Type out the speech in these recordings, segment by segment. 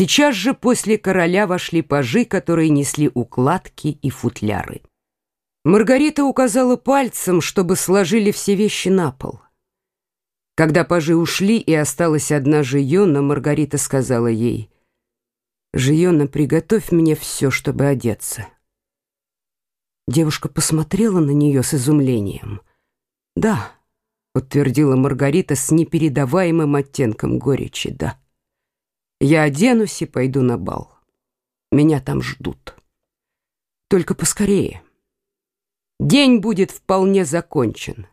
Сейчас же после короля вошли пажи, которые несли укладки и футляры. Маргарита указала пальцем, чтобы сложили все вещи на пол. Когда пажи ушли и осталась одна Жиона, Маргарита сказала ей, «Жиона, приготовь мне все, чтобы одеться». Девушка посмотрела на нее с изумлением. «Да», — подтвердила Маргарита с непередаваемым оттенком горечи, «да». «Я оденусь и пойду на бал. Меня там ждут. Только поскорее». День будет вполне закончен.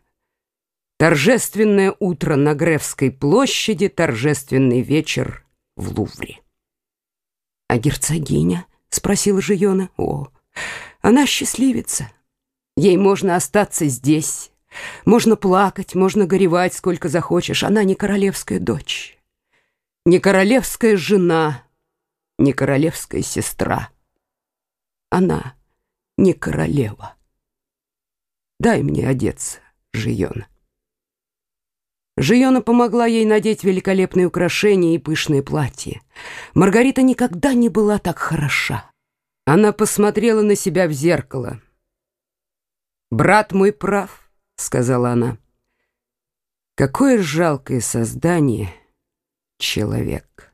Торжественное утро на Гревской площади, торжественный вечер в Лувре. «А герцогиня?» — спросила Жиона. «О, она счастливица. Ей можно остаться здесь. Можно плакать, можно горевать, сколько захочешь. Она не королевская дочь, не королевская жена, не королевская сестра. Она не королева». Дай мне одеться, Жиона. Жиона помогла ей надеть великолепные украшения и пышное платье. Маргарита никогда не была так хороша. Она посмотрела на себя в зеркало. «Брат мой прав», — сказала она. «Какое жалкое создание человек».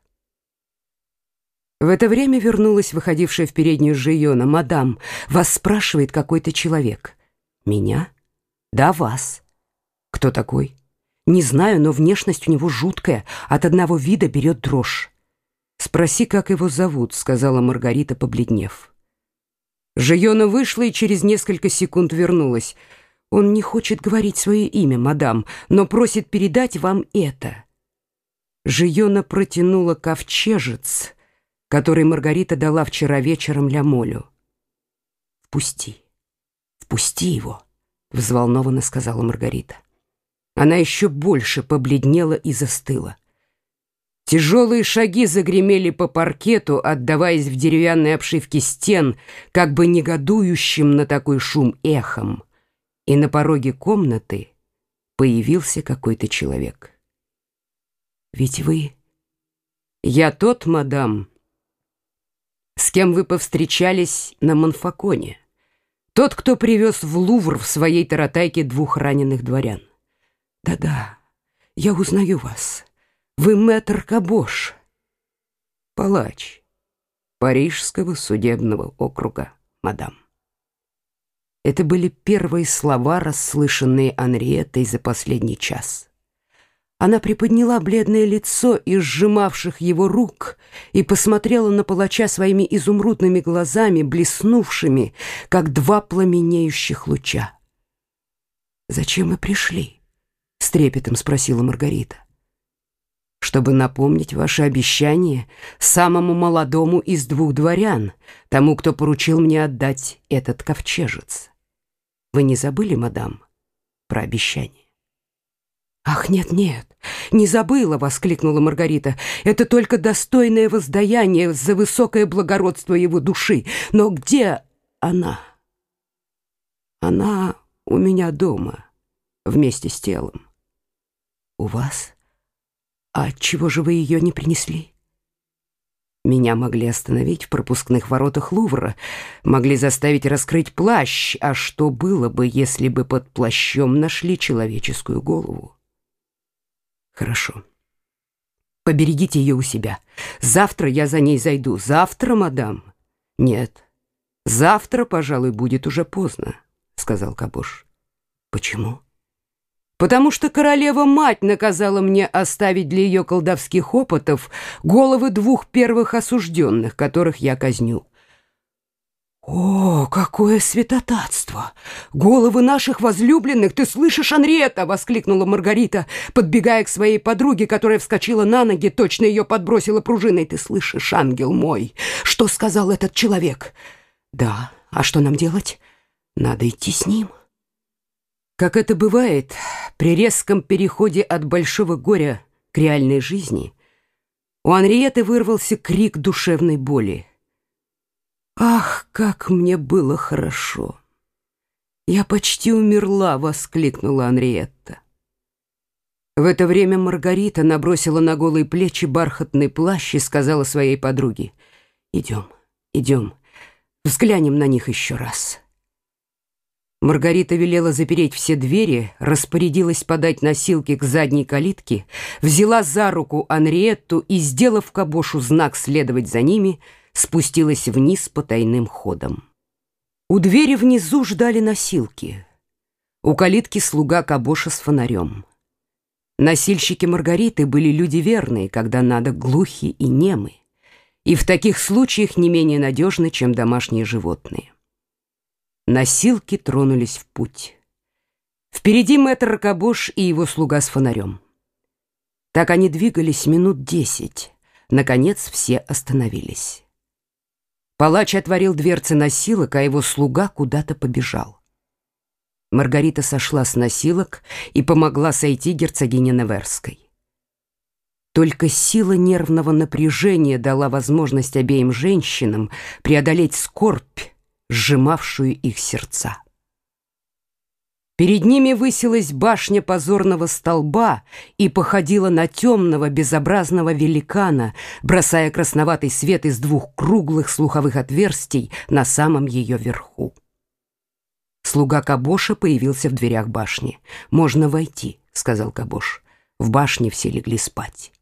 В это время вернулась выходившая в переднюю Жиона. «Мадам, вас спрашивает какой-то человек». «Меня?» «Да, вас». «Кто такой?» «Не знаю, но внешность у него жуткая, от одного вида берет дрожь». «Спроси, как его зовут», — сказала Маргарита, побледнев. Жиона вышла и через несколько секунд вернулась. «Он не хочет говорить свое имя, мадам, но просит передать вам это». Жиона протянула ковчежец, который Маргарита дала вчера вечером Лямолю. «Впусти». «Впусти его», — взволнованно сказала Маргарита. Она еще больше побледнела и застыла. Тяжелые шаги загремели по паркету, отдаваясь в деревянной обшивке стен, как бы негодующим на такой шум эхом. И на пороге комнаты появился какой-то человек. «Ведь вы...» «Я тот, мадам, с кем вы повстречались на Монфаконе». Тот, кто привез в Лувр в своей таратайке двух раненых дворян. Да-да, я узнаю вас. Вы мэтр Кабош, палач Парижского судебного округа, мадам. Это были первые слова, расслышанные Анриетой за последний час. Она приподняла бледное лицо из сжимавших его рук и посмотрела на палача своими изумрудными глазами, блеснувшими, как два пламенеющих луча. «Зачем мы пришли?» — с трепетом спросила Маргарита. «Чтобы напомнить ваше обещание самому молодому из двух дворян, тому, кто поручил мне отдать этот ковчежец. Вы не забыли, мадам, про обещание?» «Ах, нет-нет, не забыла!» — воскликнула Маргарита. «Это только достойное воздаяние за высокое благородство его души. Но где она?» «Она у меня дома, вместе с телом». «У вас? А чего же вы ее не принесли?» Меня могли остановить в пропускных воротах Лувра, могли заставить раскрыть плащ, а что было бы, если бы под плащом нашли человеческую голову? Хорошо. Поберегите ее у себя. Завтра я за ней зайду. Завтра, мадам? Нет. Завтра, пожалуй, будет уже поздно, сказал Кабош. Почему? Потому что королева-мать наказала мне оставить для ее колдовских опытов головы двух первых осужденных, которых я казню. «О, какое святотатство! Головы наших возлюбленных, ты слышишь, Анриета!» — воскликнула Маргарита, подбегая к своей подруге, которая вскочила на ноги, точно ее подбросила пружиной. «Ты слышишь, ангел мой, что сказал этот человек?» «Да, а что нам делать? Надо идти с ним». Как это бывает, при резком переходе от большого горя к реальной жизни, у Анриеты вырвался крик душевной боли. Ах, как мне было хорошо! Я почти умерла, воскликнула Анриетта. В это время Маргарита набросила на голые плечи бархатный плащ и сказала своей подруге, «Идем, идем, взглянем на них еще раз». Маргарита велела запереть все двери, распорядилась подать носилки к задней калитке, взяла за руку Анриетту и, сделав Кабошу знак следовать за ними, спустилась вниз по тайным ходам. У двери внизу ждали носилки. У калитки слуга Кабоша с фонарем. Носильщики Маргариты были люди верные, когда надо глухи и немы, и в таких случаях не менее надежны, чем домашние животные. Носилки тронулись в путь. Впереди мэтр Кабош и его слуга с фонарем. Так они двигались минут десять. Наконец все остановились. Палач отворил дверцы носилок, а его слуга куда-то побежал. Маргарита сошла с носилок и помогла сойти герцогине Неверской. Только сила нервного напряжения дала возможность обеим женщинам преодолеть скорбь, сжимавшую их сердца. Перед ними высилась башня позорного столба и походила на темного безобразного великана, бросая красноватый свет из двух круглых слуховых отверстий на самом ее верху. Слуга Кабоша появился в дверях башни. «Можно войти», — сказал Кабош. В башне все легли спать.